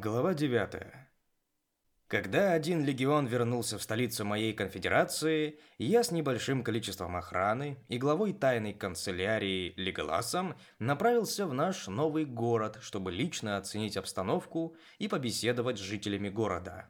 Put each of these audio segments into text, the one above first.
Глава 9. Когда один легион вернулся в столицу моей конфедерации, я с небольшим количеством охраны и главой тайной канцелярии Леголасом направился в наш новый город, чтобы лично оценить обстановку и побеседовать с жителями города.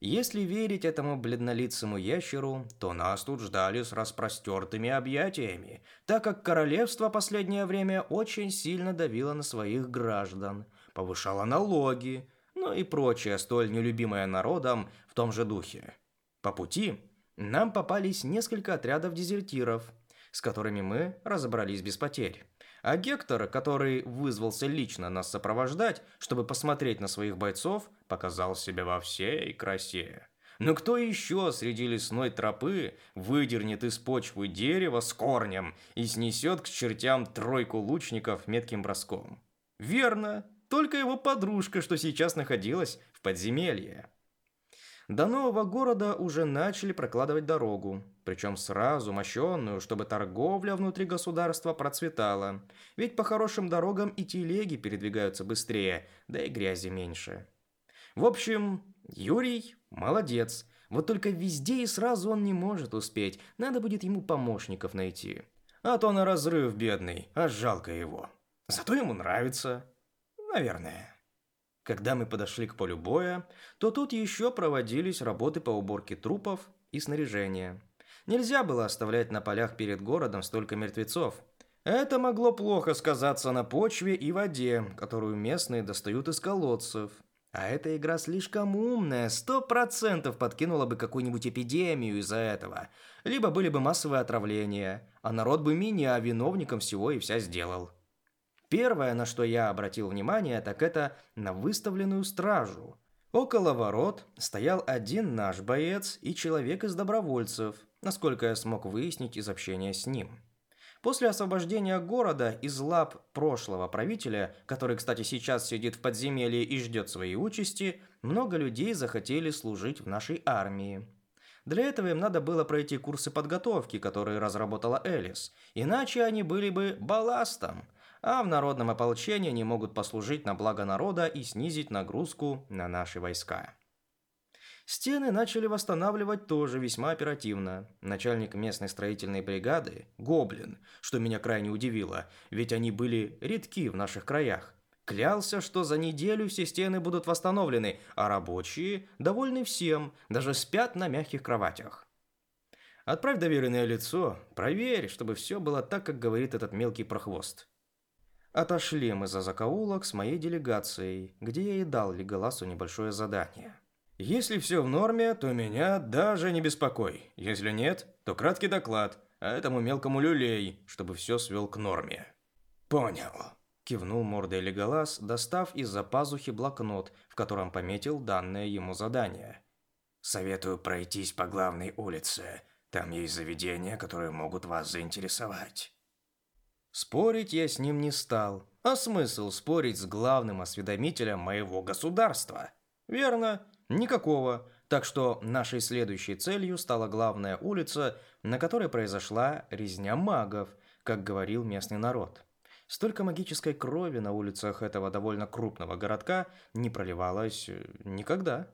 Если верить этому бледнолицему ящеру, то нас тут ждали с распростертыми объятиями, так как королевство последнее время очень сильно давило на своих граждан – повышала налоги, ну и прочее, столь нелюбимое народом в том же духе. По пути нам попались несколько отрядов дезертиров, с которыми мы разобрались без потерь. А Гектор, который вызвался лично нас сопровождать, чтобы посмотреть на своих бойцов, показал себя во всей красе. Но кто еще среди лесной тропы выдернет из почвы дерево с корнем и снесет к чертям тройку лучников метким броском? Верно, только его подружка, что сейчас находилась в подземелье. До нового города уже начали прокладывать дорогу, причем сразу мощенную, чтобы торговля внутри государства процветала. Ведь по хорошим дорогам и телеги передвигаются быстрее, да и грязи меньше. В общем, Юрий молодец. Вот только везде и сразу он не может успеть. Надо будет ему помощников найти. А то на разрыв бедный, а жалко его. Зато ему нравится. Наверное. Когда мы подошли к полю боя, то тут еще проводились работы по уборке трупов и снаряжения. Нельзя было оставлять на полях перед городом столько мертвецов. Это могло плохо сказаться на почве и воде, которую местные достают из колодцев. А эта игра слишком умная, сто процентов подкинула бы какую-нибудь эпидемию из-за этого. Либо были бы массовые отравления, а народ бы меня виновником всего и вся сделал. Первое, на что я обратил внимание, так это на выставленную стражу. Около ворот стоял один наш боец и человек из добровольцев, насколько я смог выяснить из общения с ним. После освобождения города из лап прошлого правителя, который, кстати, сейчас сидит в подземелье и ждет своей участи, много людей захотели служить в нашей армии. Для этого им надо было пройти курсы подготовки, которые разработала Элис, иначе они были бы балластом – а в народном ополчении они могут послужить на благо народа и снизить нагрузку на наши войска. Стены начали восстанавливать тоже весьма оперативно. Начальник местной строительной бригады, Гоблин, что меня крайне удивило, ведь они были редки в наших краях, клялся, что за неделю все стены будут восстановлены, а рабочие довольны всем, даже спят на мягких кроватях. Отправь доверенное лицо, проверь, чтобы все было так, как говорит этот мелкий прохвост. Отошли мы за закоулок с моей делегацией, где я и дал Леголасу небольшое задание. Если все в норме, то меня даже не беспокой. Если нет, то краткий доклад, а этому мелкому люлей, чтобы все свел к норме. Понял. Кивнул мордой Леголас, достав из-за пазухи блокнот, в котором пометил данное ему задание. Советую пройтись по главной улице. Там есть заведения, которые могут вас заинтересовать. Спорить я с ним не стал. А смысл спорить с главным осведомителем моего государства? Верно, никакого. Так что нашей следующей целью стала главная улица, на которой произошла резня магов, как говорил местный народ. Столько магической крови на улицах этого довольно крупного городка не проливалось э, никогда.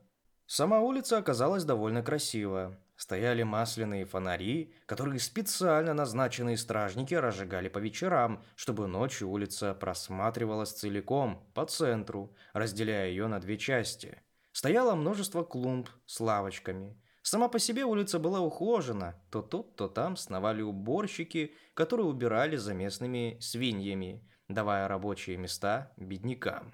Сама улица оказалась довольно красива. Стояли масляные фонари, которые специально назначенные стражники разжигали по вечерам, чтобы ночью улица просматривалась целиком, по центру, разделяя ее на две части. Стояло множество клумб с лавочками. Сама по себе улица была ухожена, то тут, то там сновали уборщики, которые убирали за местными свиньями, давая рабочие места беднякам.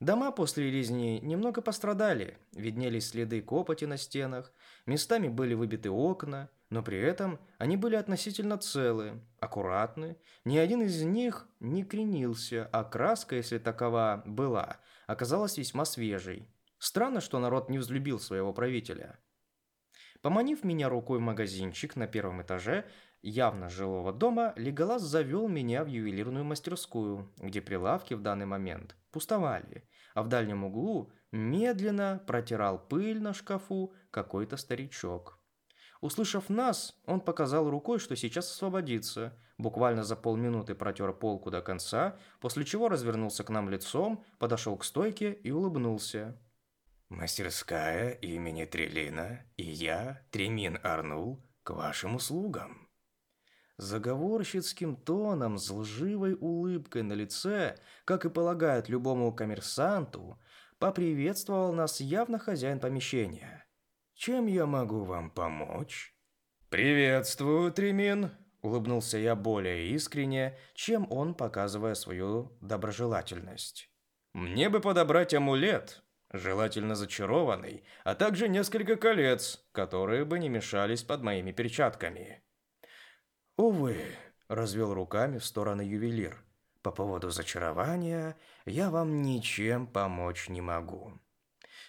Дома после резни немного пострадали, виднелись следы копоти на стенах, местами были выбиты окна, но при этом они были относительно целы, аккуратны, ни один из них не кренился, а краска, если такова была, оказалась весьма свежей. Странно, что народ не взлюбил своего правителя. Поманив меня рукой в магазинчик на первом этаже, явно жилого дома, Леголас завел меня в ювелирную мастерскую, где прилавки в данный момент пустовали, а в дальнем углу медленно протирал пыль на шкафу какой-то старичок. Услышав нас, он показал рукой, что сейчас освободится. Буквально за полминуты протер полку до конца, после чего развернулся к нам лицом, подошел к стойке и улыбнулся. «Мастерская имени Трелина и я, Тремин Арнул, к вашим услугам». Заговорщицким тоном, с лживой улыбкой на лице, как и полагает любому коммерсанту, поприветствовал нас явно хозяин помещения. «Чем я могу вам помочь?» «Приветствую, Тремин!» Улыбнулся я более искренне, чем он, показывая свою доброжелательность. «Мне бы подобрать амулет, желательно зачарованный, а также несколько колец, которые бы не мешались под моими перчатками». «Увы», — развел руками в сторону ювелир. «По поводу зачарования я вам ничем помочь не могу».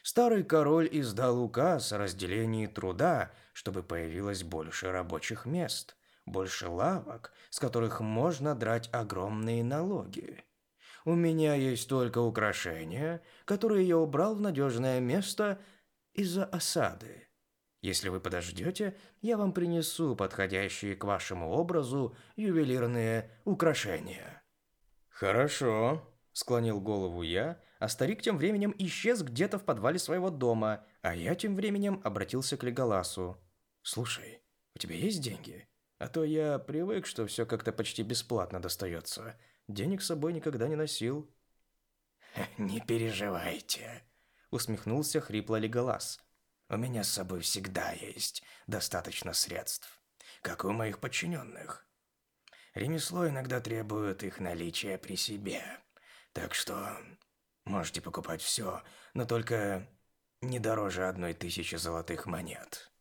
Старый король издал указ о разделении труда, чтобы появилось больше рабочих мест, больше лавок, с которых можно драть огромные налоги. У меня есть только украшения, которые я убрал в надежное место из-за осады. Если вы подождете, я вам принесу подходящие к вашему образу ювелирные украшения». «Хорошо», — склонил голову я, а старик тем временем исчез где-то в подвале своего дома, а я тем временем обратился к Леголасу. «Слушай, у тебя есть деньги? А то я привык, что все как-то почти бесплатно достается. Денег с собой никогда не носил». «Не переживайте», — усмехнулся хрипло Леголас. У меня с собой всегда есть достаточно средств, как у моих подчиненных. Ремесло иногда требует их наличия при себе, так что можете покупать все, но только не дороже одной тысячи золотых монет.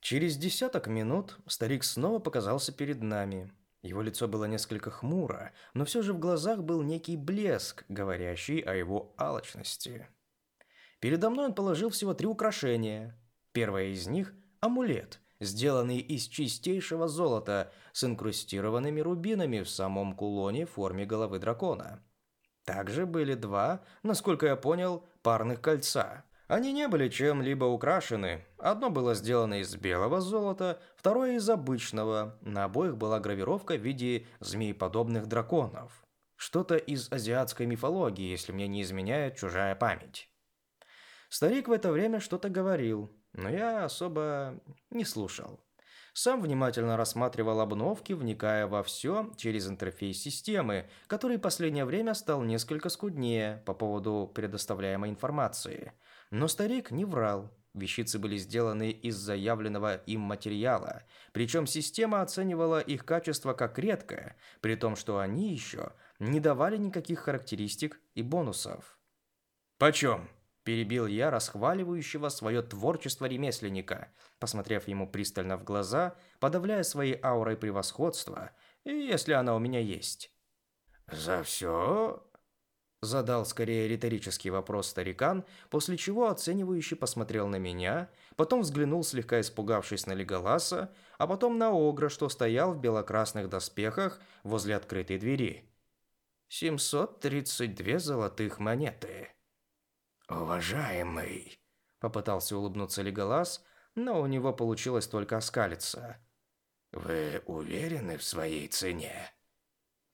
Через десяток минут старик снова показался перед нами. Его лицо было несколько хмуро, но все же в глазах был некий блеск, говорящий о его алчности. Передо мной он положил всего три украшения. Первое из них – амулет, сделанный из чистейшего золота с инкрустированными рубинами в самом кулоне в форме головы дракона. Также были два, насколько я понял, парных кольца. Они не были чем-либо украшены. Одно было сделано из белого золота, второе из обычного. На обоих была гравировка в виде змееподобных драконов. Что-то из азиатской мифологии, если мне не изменяет чужая память. Старик в это время что-то говорил, но я особо не слушал. Сам внимательно рассматривал обновки, вникая во все через интерфейс системы, который в последнее время стал несколько скуднее по поводу предоставляемой информации. Но старик не врал. Вещицы были сделаны из заявленного им материала, причем система оценивала их качество как редкое, при том, что они еще не давали никаких характеристик и бонусов. «Почем?» Перебил я расхваливающего свое творчество ремесленника, посмотрев ему пристально в глаза, подавляя своей аурой превосходства, если она у меня есть. «За все?» Задал скорее риторический вопрос старикан, после чего оценивающе посмотрел на меня, потом взглянул слегка испугавшись на Леголаса, а потом на Огра, что стоял в белокрасных доспехах возле открытой двери. «732 золотых монеты». «Уважаемый!» – попытался улыбнуться Леголас, но у него получилось только оскалиться. «Вы уверены в своей цене?»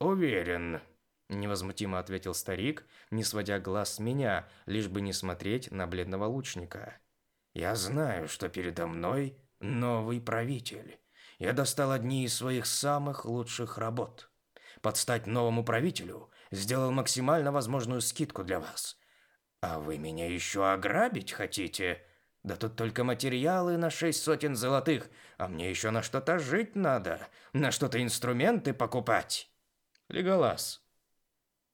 «Уверен», – невозмутимо ответил старик, не сводя глаз с меня, лишь бы не смотреть на бледного лучника. «Я знаю, что передо мной новый правитель. Я достал одни из своих самых лучших работ. Под стать новому правителю сделал максимально возможную скидку для вас. «А вы меня еще ограбить хотите? Да тут только материалы на шесть сотен золотых, а мне еще на что-то жить надо, на что-то инструменты покупать». «Леголас».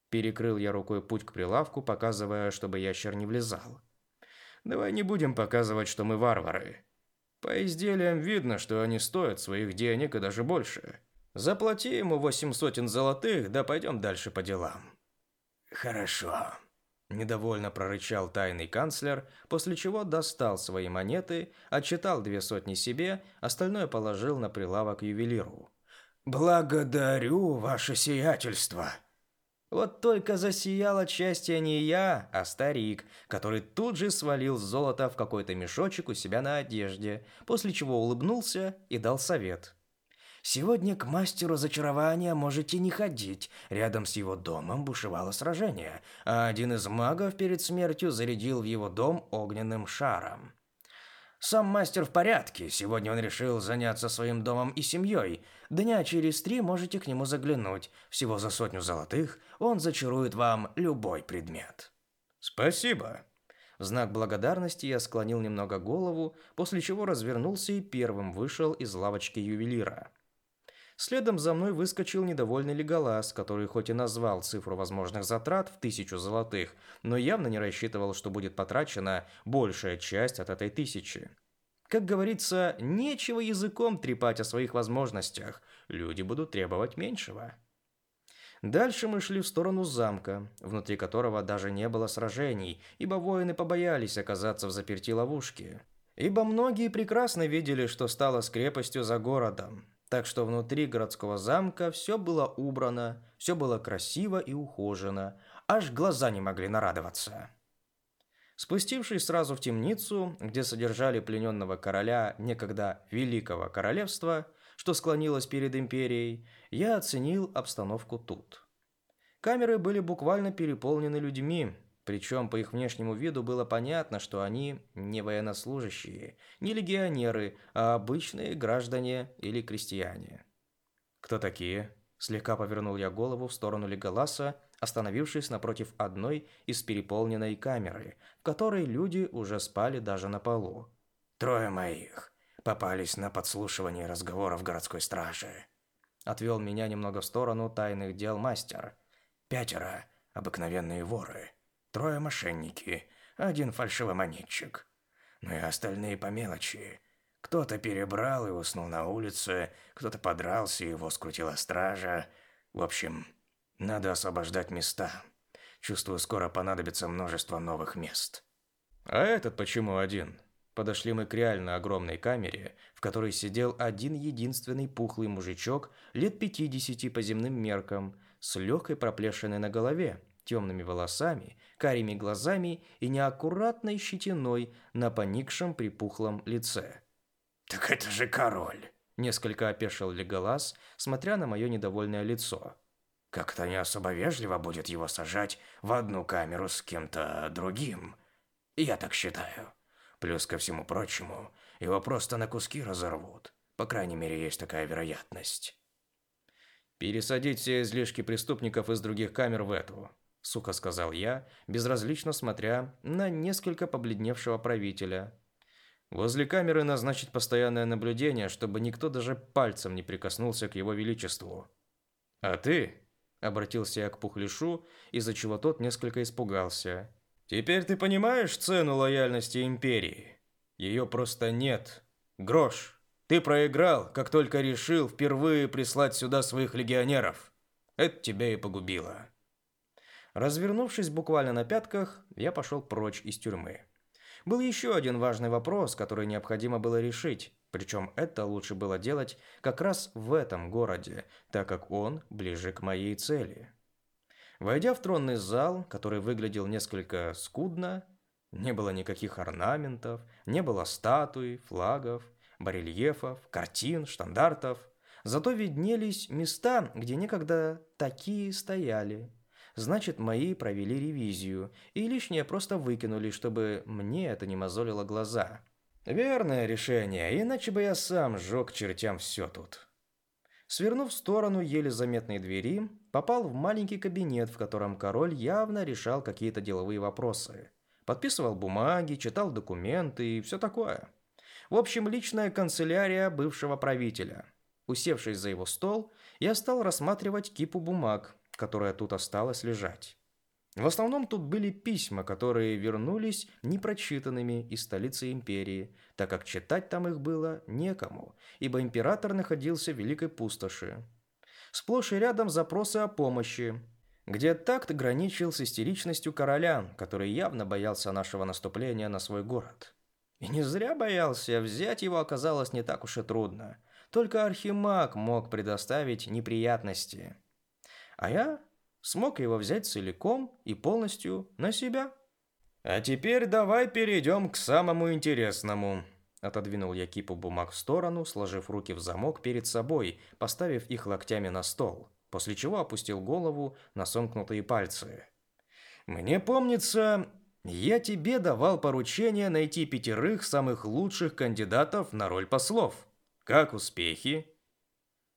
Перекрыл я рукой путь к прилавку, показывая, чтобы ящер не влезал. «Давай не будем показывать, что мы варвары. По изделиям видно, что они стоят своих денег и даже больше. Заплати ему восемь сотен золотых, да пойдем дальше по делам». «Хорошо», Недовольно прорычал тайный канцлер, после чего достал свои монеты, отчитал две сотни себе, остальное положил на прилавок ювелиру. «Благодарю, ваше сиятельство!» Вот только засиял от счастья не я, а старик, который тут же свалил золото в какой-то мешочек у себя на одежде, после чего улыбнулся и дал совет. Сегодня к мастеру зачарования можете не ходить. Рядом с его домом бушевало сражение, а один из магов перед смертью зарядил в его дом огненным шаром. Сам мастер в порядке. Сегодня он решил заняться своим домом и семьей. Дня через три можете к нему заглянуть. Всего за сотню золотых он зачарует вам любой предмет. Спасибо. В знак благодарности я склонил немного голову, после чего развернулся и первым вышел из лавочки ювелира. Следом за мной выскочил недовольный Леголас, который хоть и назвал цифру возможных затрат в тысячу золотых, но явно не рассчитывал, что будет потрачена большая часть от этой тысячи. Как говорится, нечего языком трепать о своих возможностях, люди будут требовать меньшего. Дальше мы шли в сторону замка, внутри которого даже не было сражений, ибо воины побоялись оказаться в заперти ловушки. Ибо многие прекрасно видели, что стало с крепостью за городом. Так что внутри городского замка все было убрано, все было красиво и ухожено, аж глаза не могли нарадоваться. Спустившись сразу в темницу, где содержали плененного короля некогда Великого Королевства, что склонилось перед империей, я оценил обстановку тут. Камеры были буквально переполнены людьми, причем по их внешнему виду было понятно, что они не военнослужащие, не легионеры, а обычные граждане или крестьяне. «Кто такие?» Слегка повернул я голову в сторону Леголаса, остановившись напротив одной из переполненной камеры, в которой люди уже спали даже на полу. «Трое моих попались на подслушивание разговоров городской стражи», отвел меня немного в сторону тайных дел мастер. «Пятеро – обыкновенные воры, трое мошенники, один фальшивомонетчик. Ну и остальные по мелочи. Кто-то перебрал и уснул на улице, кто-то подрался и его скрутила стража. В общем, надо освобождать места. Чувствую, скоро понадобится множество новых мест. А этот почему один? Подошли мы к реально огромной камере, в которой сидел один единственный пухлый мужичок лет 50 по земным меркам, с легкой проплешиной на голове, темными волосами, карими глазами и неаккуратной щетиной на поникшем припухлом лице. «Так это же король!» – несколько опешил Леголас, смотря на мое недовольное лицо. «Как-то не особо вежливо будет его сажать в одну камеру с кем-то другим. Я так считаю. Плюс ко всему прочему, его просто на куски разорвут. По крайней мере, есть такая вероятность». «Пересадить все излишки преступников из других камер в эту сухо сказал я, безразлично смотря на несколько побледневшего правителя. Возле камеры назначить постоянное наблюдение, чтобы никто даже пальцем не прикоснулся к его величеству. А ты, обратился я к Пухлишу, из-за чего тот несколько испугался. Теперь ты понимаешь цену лояльности империи? Ее просто нет. Грош. Ты проиграл, как только решил впервые прислать сюда своих легионеров. Это тебя и погубило. Развернувшись буквально на пятках, я пошел прочь из тюрьмы. Был еще один важный вопрос, который необходимо было решить, причем это лучше было делать как раз в этом городе, так как он ближе к моей цели. Войдя в тронный зал, который выглядел несколько скудно, не было никаких орнаментов, не было статуй, флагов, барельефов, картин, штандартов. Зато виднелись места, где некогда такие стояли – значит, мои провели ревизию, и лишнее просто выкинули, чтобы мне это не мозолило глаза. Верное решение, иначе бы я сам сжег чертям все тут. Свернув в сторону еле заметной двери, попал в маленький кабинет, в котором король явно решал какие-то деловые вопросы. Подписывал бумаги, читал документы и все такое. В общем, личная канцелярия бывшего правителя. Усевшись за его стол, я стал рассматривать кипу бумаг, которая тут осталась лежать. В основном тут были письма, которые вернулись непрочитанными из столицы империи, так как читать там их было некому, ибо император находился в Великой Пустоши. Сплошь и рядом запросы о помощи, где такт граничил с истеричностью короля, который явно боялся нашего наступления на свой город. И не зря боялся, взять его оказалось не так уж и трудно. Только Архимаг мог предоставить неприятности. А я смог его взять целиком и полностью на себя. А теперь давай перейдем к самому интересному. Отодвинул я кипу бумаг в сторону, сложив руки в замок перед собой, поставив их локтями на стол, после чего опустил голову на сомкнутые пальцы. Мне помнится, я тебе давал поручение найти пятерых самых лучших кандидатов на роль послов. Как успехи?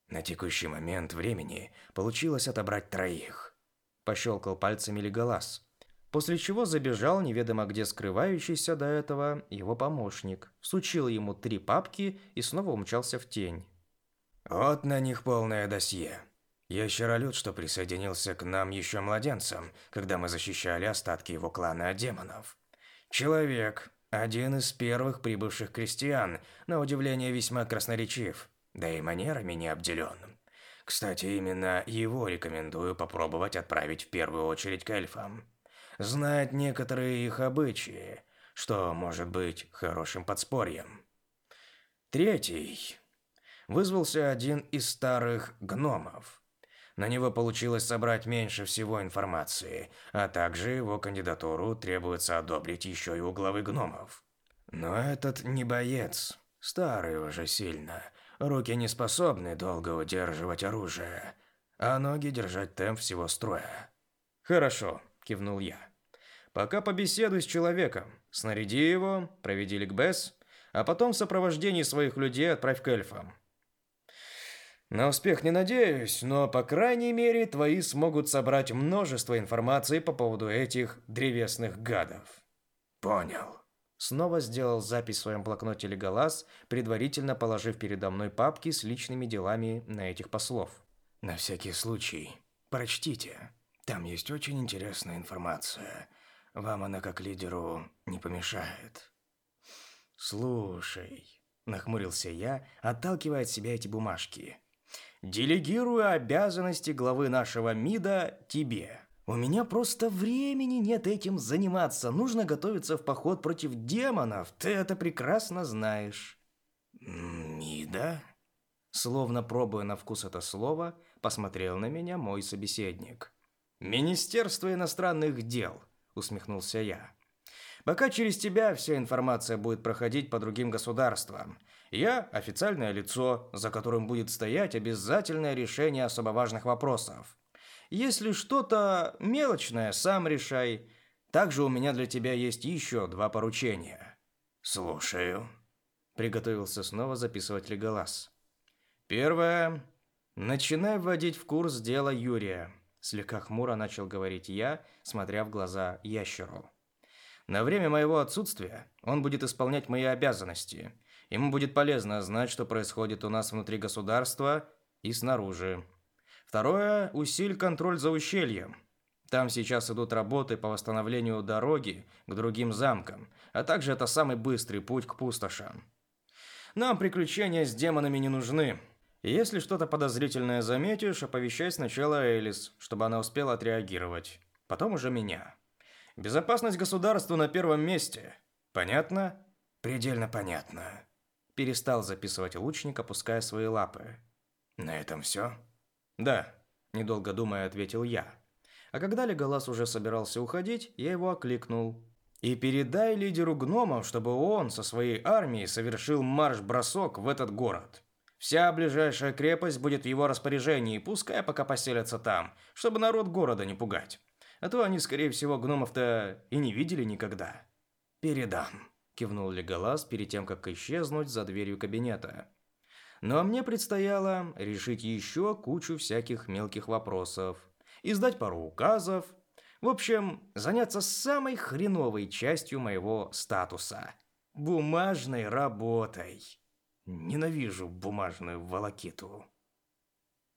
На текущий момент времени получилось отобрать троих. Пощелкал пальцами Леголас. После чего забежал неведомо где скрывающийся до этого его помощник, всучил ему три папки и снова умчался в тень. Вот на них полное досье. Ящеролюд, что присоединился к нам еще младенцем, когда мы защищали остатки его клана от демонов. Человек, один из первых прибывших крестьян, на удивление весьма красноречив, да и манерами не обделен. Кстати, именно его рекомендую попробовать отправить в первую очередь к эльфам. Знает некоторые их обычаи, что может быть хорошим подспорьем. Третий. Вызвался один из старых гномов. На него получилось собрать меньше всего информации, а также его кандидатуру требуется одобрить еще и у главы гномов. Но этот не боец, старый уже сильно. Руки не способны долго удерживать оружие, а ноги держать темп всего строя. Хорошо, кивнул я. Пока побеседуй с человеком, снаряди его, проведи ликбез, а потом в сопровождении своих людей отправь к эльфам. На успех не надеюсь, но, по крайней мере, твои смогут собрать множество информации по поводу этих древесных гадов. Понял. Снова сделал запись в своем блокноте Леголас, предварительно положив передо мной папки с личными делами на этих послов. На всякий случай, прочтите. Там есть очень интересная информация. Вам она как лидеру не помешает. Слушай, нахмурился я, отталкивая от себя эти бумажки. Делегирую обязанности главы нашего МИДа тебе. У меня просто времени нет этим заниматься. Нужно готовиться в поход против демонов. Ты это прекрасно знаешь. МИДа? Словно пробуя на вкус это слово, посмотрел на меня мой собеседник. Министерство иностранных дел, усмехнулся я. Пока через тебя вся информация будет проходить по другим государствам. Я официальное лицо, за которым будет стоять обязательное решение особо важных вопросов. Если что-то мелочное, сам решай. Также у меня для тебя есть еще два поручения. Слушаю. Приготовился снова записывать Леголас. Первое. Начинай вводить в курс дела Юрия. Слегка хмуро начал говорить я, смотря в глаза ящеру. На время моего отсутствия он будет исполнять мои обязанности. Ему будет полезно знать, что происходит у нас внутри государства и снаружи. Второе усиль контроль за ущельем. Там сейчас идут работы по восстановлению дороги к другим замкам, а также это самый быстрый путь к пустошам. Нам приключения с демонами не нужны. Если что-то подозрительное заметишь, оповещай сначала Элис, чтобы она успела отреагировать. Потом уже меня. Безопасность государства на первом месте. Понятно? Предельно понятно. Перестал записывать лучник, опуская свои лапы. На этом все? Да, недолго думая, ответил я. А когда Леголас уже собирался уходить, я его окликнул. И передай лидеру гномов, чтобы он со своей армией совершил марш-бросок в этот город. Вся ближайшая крепость будет в его распоряжении, пускай пока поселятся там, чтобы народ города не пугать. А то они, скорее всего, гномов-то и не видели никогда. Передам, кивнул Леголас перед тем, как исчезнуть за дверью кабинета. Но мне предстояло решить еще кучу всяких мелких вопросов, издать пару указов, в общем, заняться самой хреновой частью моего статуса бумажной работой. Ненавижу бумажную волокиту.